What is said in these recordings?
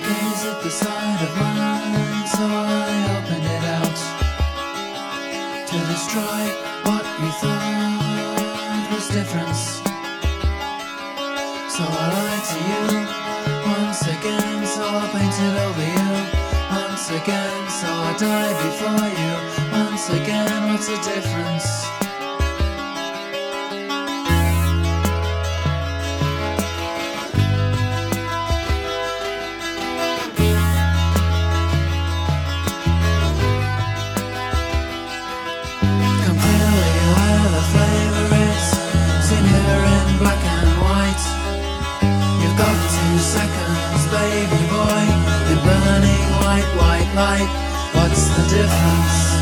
gaze at the side of mine, so I opened it out to destroy what you thought was difference. So I lied to you once again, so I painted over you once again, so I died before you once again. What's the difference? Burning white, light What's the difference?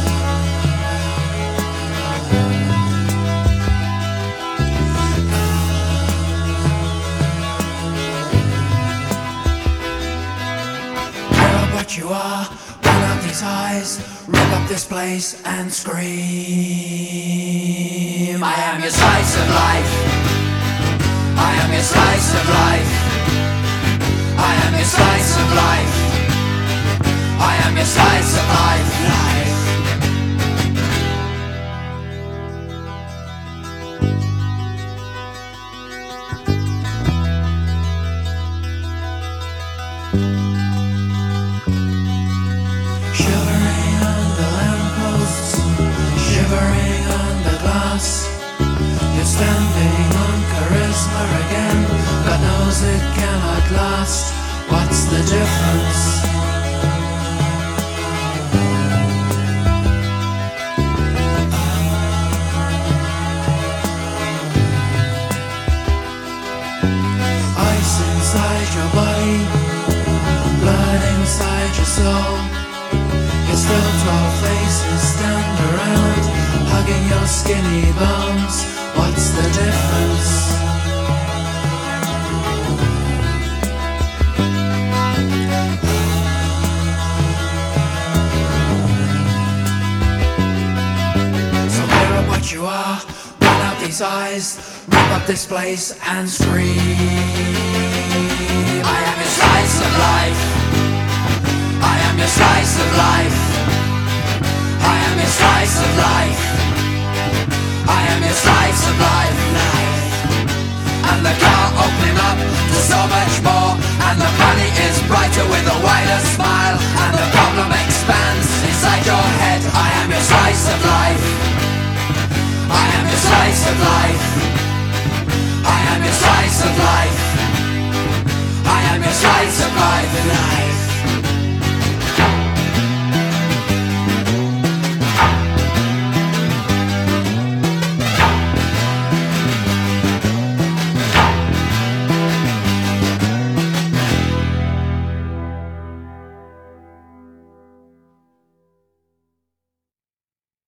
What you are, open up these eyes, rip up this place and scream. I am your slice of life. I am your slice of life. Your slice of life. Shivering under lampposts, shivering under glass. You're standing on charisma again. God knows it cannot last. What's the difference? Ice inside your body, blood inside your soul. Still faces stand around, hugging your skinny bones. What's the difference? These eyes, rip up this place and scream. I am your slice of life. I am your slice of life. I am your slice of life. I am your slice of life. life. And the car opening up to so much more. And the money is brighter with a wider smile. And the problem expands inside your head. I am your slice of life.